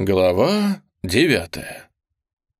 Глава девятая.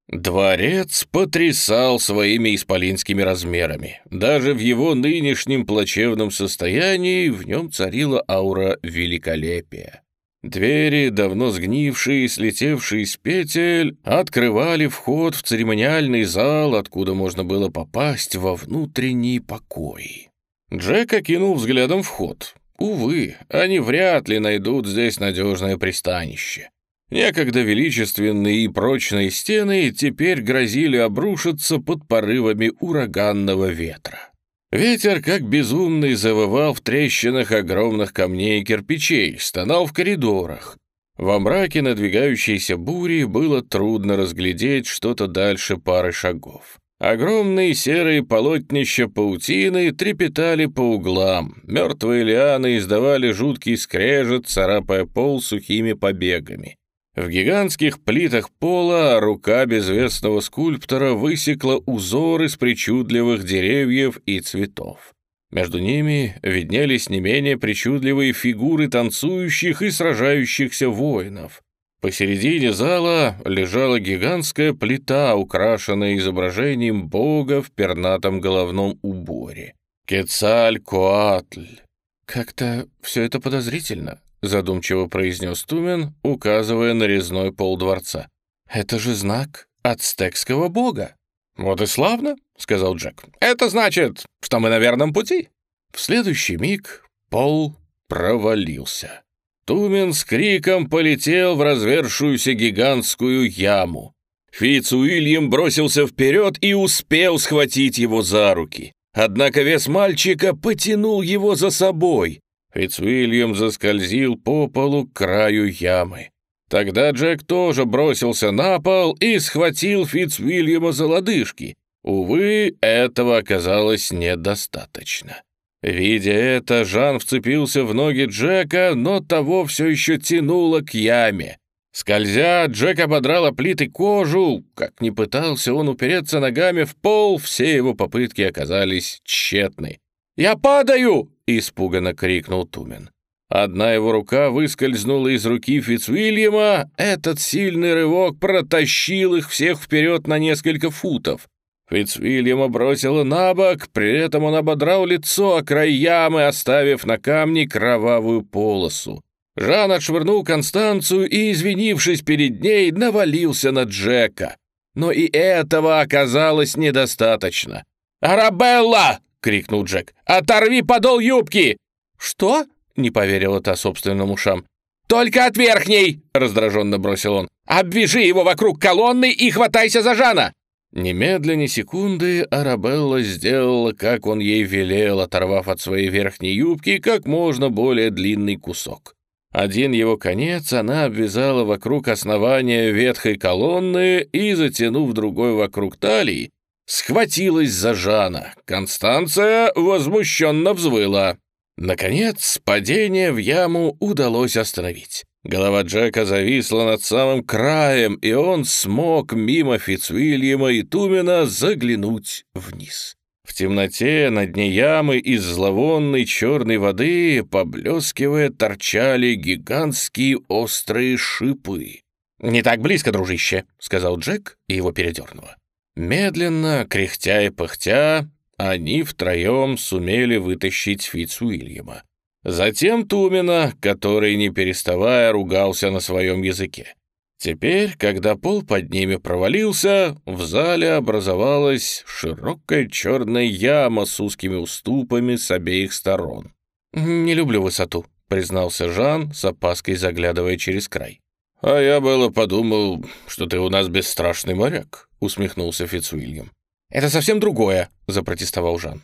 Дворец потрясал своими исполинскими размерами. Даже в его нынешнем плачевном состоянии в нем царила аура великолепия. Двери, давно сгнившие и слетевшие с петель, открывали вход в церемониальный зал, откуда можно было попасть во внутренний покой. Джек окинул взглядом вход. Увы, они вряд ли найдут здесь надежное пристанище. Некогда величественные и прочные стены теперь грозили обрушиться под порывами ураганного ветра. Ветер, как безумный, завывал в трещинах огромных камней и кирпичей, стонал в коридорах. Во мраке надвигающейся бури было трудно разглядеть что-то дальше пары шагов. Огромные серые полотнища паутины трепетали по углам, мертвые лианы издавали жуткий скрежет, царапая пол сухими побегами. В гигантских плитах пола рука безвестного скульптора высекла узор из причудливых деревьев и цветов. Между ними виднелись не менее причудливые фигуры танцующих и сражающихся воинов. Посередине зала лежала гигантская плита, украшенная изображением бога в пернатом головном уборе. Кецаль-Коатль. Как-то все это подозрительно. — задумчиво произнес Тумен, указывая на резной пол дворца. «Это же знак ацтекского бога». «Вот и славно», — сказал Джек. «Это значит, что мы на верном пути». В следующий миг пол провалился. Тумен с криком полетел в развершуюся гигантскую яму. Фиц Уильям бросился вперед и успел схватить его за руки. Однако вес мальчика потянул его за собой. Фицвильям заскользил по полу к краю ямы. Тогда Джек тоже бросился на пол и схватил Фицвильяма за лодыжки. Увы, этого оказалось недостаточно. Видя это, Жан вцепился в ноги Джека, но того все еще тянуло к яме. Скользя, Джек ободрал плиты кожу. Как ни пытался он упереться ногами в пол, все его попытки оказались тщетны. «Я падаю!» — испуганно крикнул Тумен. Одна его рука выскользнула из руки Фицвильяма, этот сильный рывок протащил их всех вперед на несколько футов. Фицвильяма бросила на бок, при этом он ободрал лицо о край ямы, оставив на камне кровавую полосу. Жан отшвырнул Констанцию и, извинившись перед ней, навалился на Джека. Но и этого оказалось недостаточно. «Арабелла!» — крикнул Джек. «Оторви подол юбки!» «Что?» — не поверила та собственным ушам. «Только от верхней!» — раздраженно бросил он. «Обвяжи его вокруг колонны и хватайся за Жана!» Немедленно секунды Арабелла сделала, как он ей велел, оторвав от своей верхней юбки как можно более длинный кусок. Один его конец она обвязала вокруг основания ветхой колонны и, затянув другой вокруг талии, схватилась за Жана. Констанция возмущенно взвыла. Наконец, падение в яму удалось остановить. Голова Джека зависла над самым краем, и он смог мимо Фицвильяма и Тумена заглянуть вниз. В темноте на дне ямы из зловонной черной воды, поблескивая, торчали гигантские острые шипы. «Не так близко, дружище», — сказал Джек, и его передернуло. Медленно, кряхтя и пыхтя, они втроем сумели вытащить Фицуильяма. Затем Тумина, который, не переставая, ругался на своем языке. Теперь, когда пол под ними провалился, в зале образовалась широкая черная яма с узкими уступами с обеих сторон. «Не люблю высоту», — признался Жан, с опаской заглядывая через край. «А я было подумал, что ты у нас бесстрашный моряк», — усмехнулся Фицуильям. «Это совсем другое», — запротестовал Жан.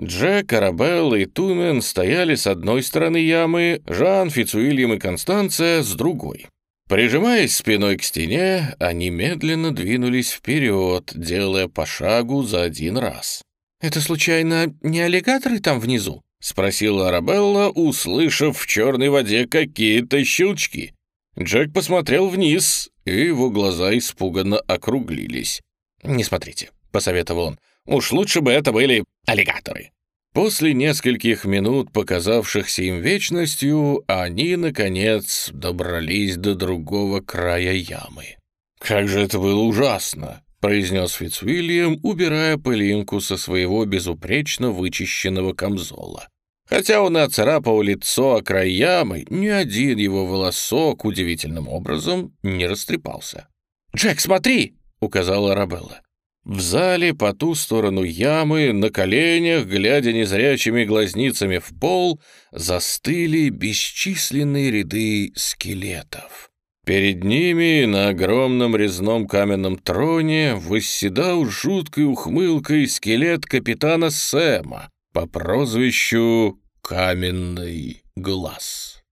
Джек, Арабелла и Тумен стояли с одной стороны ямы, Жан, Фицуильям и Констанция с другой. Прижимаясь спиной к стене, они медленно двинулись вперед, делая по шагу за один раз. «Это, случайно, не аллигаторы там внизу?» — спросила Арабелла, услышав в черной воде какие-то щелчки. Джек посмотрел вниз, и его глаза испуганно округлились. «Не смотрите», — посоветовал он. «Уж лучше бы это были аллигаторы». После нескольких минут, показавшихся им вечностью, они, наконец, добрались до другого края ямы. «Как же это было ужасно!» — произнес Фицуильям, убирая пылинку со своего безупречно вычищенного камзола. Хотя он и оцарапал лицо о край ямы, ни один его волосок удивительным образом не растрепался. «Джек, смотри!» — указала Арабелла. В зале по ту сторону ямы, на коленях, глядя незрячими глазницами в пол, застыли бесчисленные ряды скелетов. Перед ними на огромном резном каменном троне восседал жуткой ухмылкой скелет капитана Сэма по прозвищу Каменный Глаз.